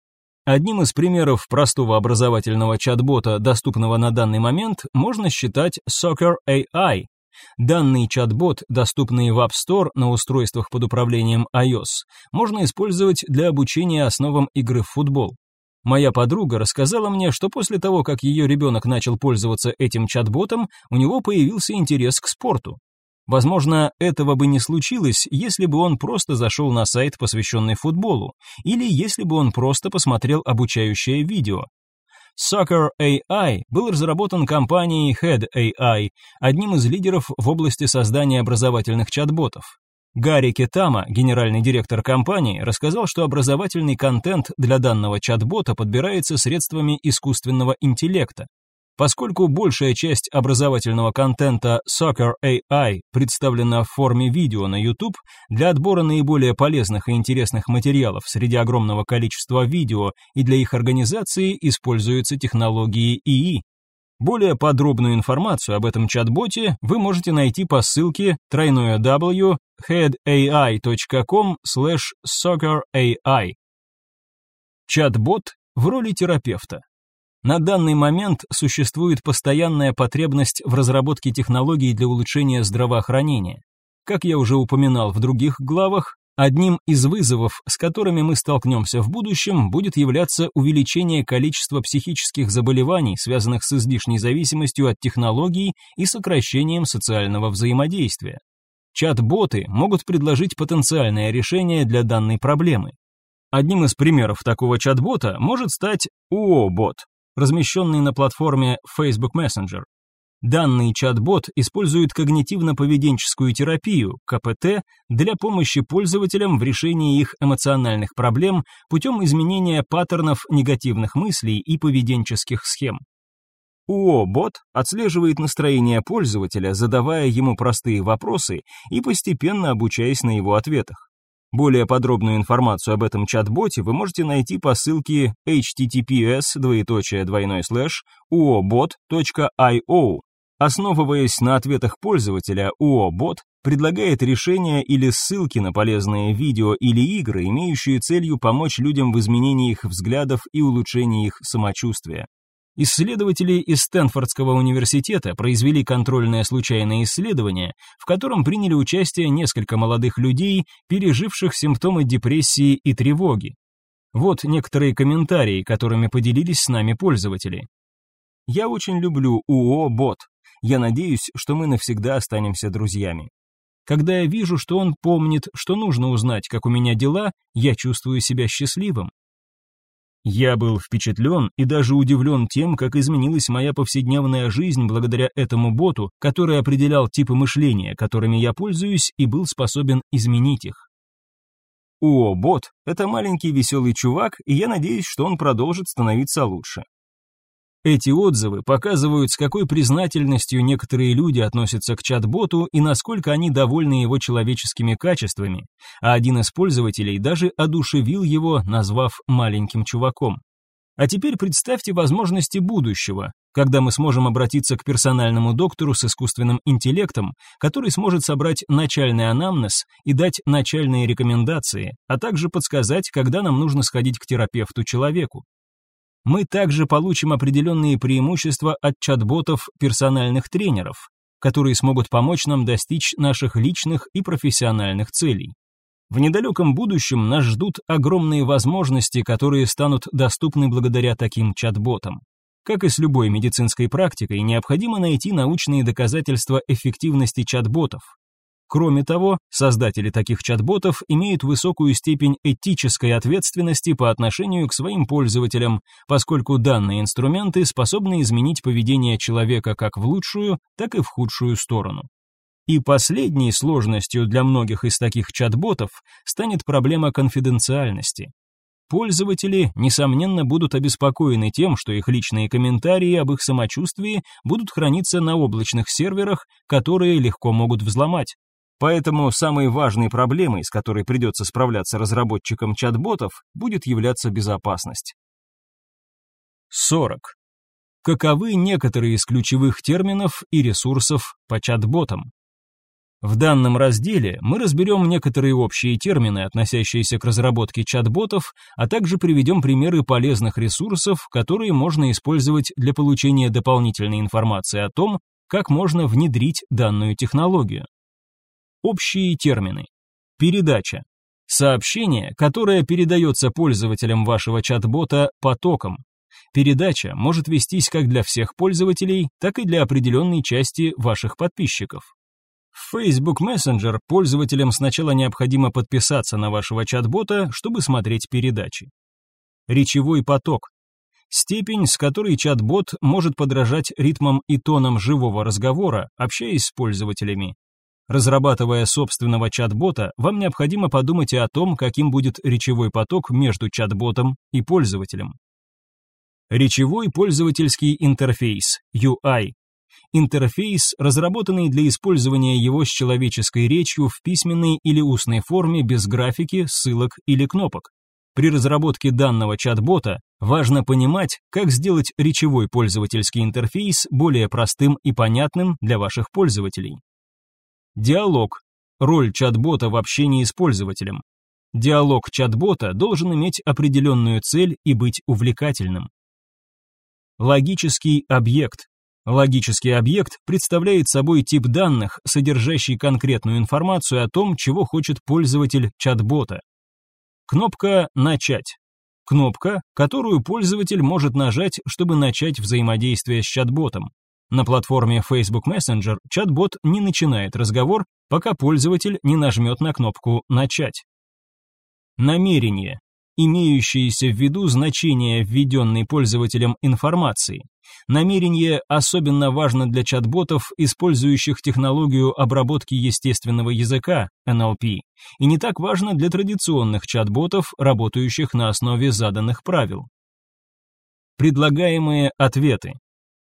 Одним из примеров простого образовательного чат-бота, доступного на данный момент, можно считать Soccer AI. Данный чат-бот, доступный в App Store на устройствах под управлением iOS, можно использовать для обучения основам игры в футбол. Моя подруга рассказала мне, что после того, как ее ребенок начал пользоваться этим чат-ботом, у него появился интерес к спорту. Возможно, этого бы не случилось, если бы он просто зашел на сайт, посвященный футболу, или если бы он просто посмотрел обучающее видео. Soccer AI был разработан компанией Head AI, одним из лидеров в области создания образовательных чат-ботов. Гарри Кетама, генеральный директор компании, рассказал, что образовательный контент для данного чат-бота подбирается средствами искусственного интеллекта. Поскольку большая часть образовательного контента Soccer AI представлена в форме видео на YouTube, для отбора наиболее полезных и интересных материалов среди огромного количества видео и для их организации используются технологии ИИ. Более подробную информацию об этом чат-боте вы можете найти по ссылке www.headai.com soccerai. Чат-бот в роли терапевта. На данный момент существует постоянная потребность в разработке технологий для улучшения здравоохранения. Как я уже упоминал в других главах, одним из вызовов, с которыми мы столкнемся в будущем, будет являться увеличение количества психических заболеваний, связанных с излишней зависимостью от технологий и сокращением социального взаимодействия. Чат-боты могут предложить потенциальное решение для данной проблемы. Одним из примеров такого чат-бота может стать УО-бот, размещенный на платформе Facebook Messenger. Данный чат-бот использует когнитивно-поведенческую терапию, КПТ, для помощи пользователям в решении их эмоциональных проблем путем изменения паттернов негативных мыслей и поведенческих схем. УО-бот отслеживает настроение пользователя, задавая ему простые вопросы и постепенно обучаясь на его ответах. Более подробную информацию об этом чат-боте вы можете найти по ссылке https uobot.io. Основываясь на ответах пользователя, UOBot предлагает решения или ссылки на полезные видео или игры, имеющие целью помочь людям в изменении их взглядов и улучшении их самочувствия. Исследователи из Стэнфордского университета произвели контрольное случайное исследование, в котором приняли участие несколько молодых людей, переживших симптомы депрессии и тревоги. Вот некоторые комментарии, которыми поделились с нами пользователи. Я очень люблю УО-бот. Я надеюсь, что мы навсегда останемся друзьями. Когда я вижу, что он помнит, что нужно узнать, как у меня дела, я чувствую себя счастливым. Я был впечатлен и даже удивлен тем, как изменилась моя повседневная жизнь благодаря этому боту, который определял типы мышления, которыми я пользуюсь, и был способен изменить их. УО-бот – это маленький веселый чувак, и я надеюсь, что он продолжит становиться лучше. Эти отзывы показывают, с какой признательностью некоторые люди относятся к чат-боту и насколько они довольны его человеческими качествами, а один из пользователей даже одушевил его, назвав маленьким чуваком. А теперь представьте возможности будущего, когда мы сможем обратиться к персональному доктору с искусственным интеллектом, который сможет собрать начальный анамнез и дать начальные рекомендации, а также подсказать, когда нам нужно сходить к терапевту-человеку мы также получим определенные преимущества от чат-ботов персональных тренеров, которые смогут помочь нам достичь наших личных и профессиональных целей. В недалеком будущем нас ждут огромные возможности, которые станут доступны благодаря таким чат-ботам. Как и с любой медицинской практикой, необходимо найти научные доказательства эффективности чат-ботов. Кроме того, создатели таких чат-ботов имеют высокую степень этической ответственности по отношению к своим пользователям, поскольку данные инструменты способны изменить поведение человека как в лучшую, так и в худшую сторону. И последней сложностью для многих из таких чат-ботов станет проблема конфиденциальности. Пользователи, несомненно, будут обеспокоены тем, что их личные комментарии об их самочувствии будут храниться на облачных серверах, которые легко могут взломать. Поэтому самой важной проблемой, с которой придется справляться разработчикам чат-ботов, будет являться безопасность. 40. Каковы некоторые из ключевых терминов и ресурсов по чат-ботам? В данном разделе мы разберем некоторые общие термины, относящиеся к разработке чат-ботов, а также приведем примеры полезных ресурсов, которые можно использовать для получения дополнительной информации о том, как можно внедрить данную технологию. Общие термины. Передача. Сообщение, которое передается пользователям вашего чат-бота потоком. Передача может вестись как для всех пользователей, так и для определенной части ваших подписчиков. В Facebook Messenger пользователям сначала необходимо подписаться на вашего чат-бота, чтобы смотреть передачи. Речевой поток. Степень, с которой чат-бот может подражать ритмам и тонам живого разговора, общаясь с пользователями, Разрабатывая собственного чат-бота, вам необходимо подумать и о том, каким будет речевой поток между чат-ботом и пользователем. Речевой пользовательский интерфейс, UI. Интерфейс, разработанный для использования его с человеческой речью в письменной или устной форме без графики, ссылок или кнопок. При разработке данного чат-бота важно понимать, как сделать речевой пользовательский интерфейс более простым и понятным для ваших пользователей. Диалог. Роль чат-бота в общении с пользователем. Диалог чат-бота должен иметь определенную цель и быть увлекательным. Логический объект. Логический объект представляет собой тип данных, содержащий конкретную информацию о том, чего хочет пользователь чат-бота. Кнопка «Начать». Кнопка, которую пользователь может нажать, чтобы начать взаимодействие с чат-ботом. На платформе Facebook Messenger чат-бот не начинает разговор, пока пользователь не нажмет на кнопку «Начать». Намерение имеющиеся в виду значение введенной пользователем информации. Намерение особенно важно для чат-ботов, использующих технологию обработки естественного языка, NLP, и не так важно для традиционных чат-ботов, работающих на основе заданных правил. Предлагаемые ответы.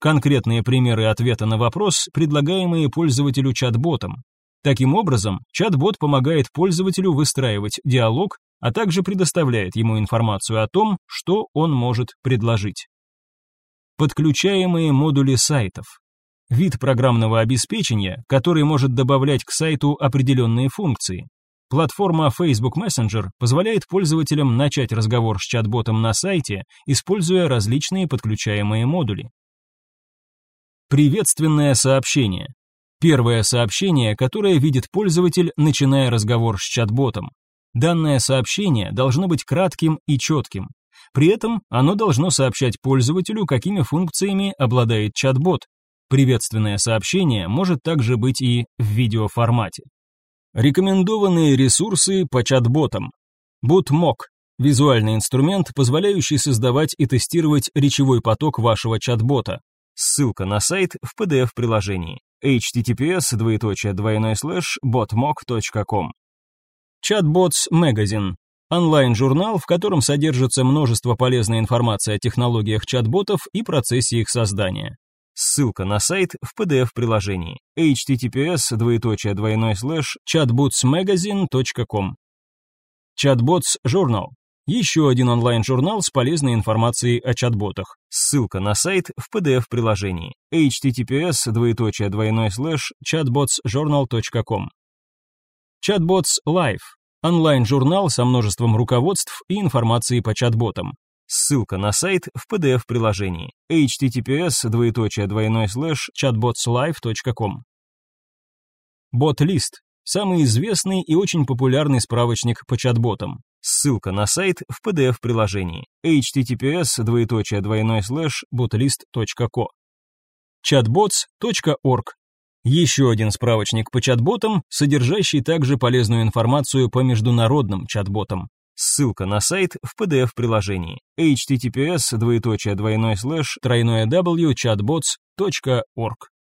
Конкретные примеры ответа на вопрос, предлагаемые пользователю чат-ботом. Таким образом, чат-бот помогает пользователю выстраивать диалог а также предоставляет ему информацию о том, что он может предложить. Подключаемые модули сайтов. Вид программного обеспечения, который может добавлять к сайту определенные функции. Платформа Facebook Messenger позволяет пользователям начать разговор с чат-ботом на сайте, используя различные подключаемые модули. Приветственное сообщение. Первое сообщение, которое видит пользователь, начиная разговор с чат-ботом. Данное сообщение должно быть кратким и четким. При этом оно должно сообщать пользователю, какими функциями обладает чат-бот. Приветственное сообщение может также быть и в видеоформате. Рекомендованные ресурсы по чат-ботам. BotMock – визуальный инструмент, позволяющий создавать и тестировать речевой поток вашего чат-бота. Ссылка на сайт в PDF-приложении https botmock.com Chatbots Magazine – онлайн-журнал, в котором содержится множество полезной информации о технологиях чат-ботов и процессе их создания. Ссылка на сайт в PDF-приложении https chatbotsmagazine.com Chatbots Journal – еще один онлайн-журнал с полезной информацией о чат-ботах. Ссылка на сайт в PDF-приложении https chatbotsjournal.com Chatbots Live – онлайн-журнал со множеством руководств и информации по чат-ботам. Ссылка на сайт в PDF-приложении https chatbotslive.com Ботлист – самый известный и очень популярный справочник по чат-ботам. Ссылка на сайт в PDF-приложении https botlist.co chatbots.org еще один справочник по чат-ботам, содержащий также полезную информацию по международным чат-ботам. Ссылка на сайт в PDF-приложении https chatbots.org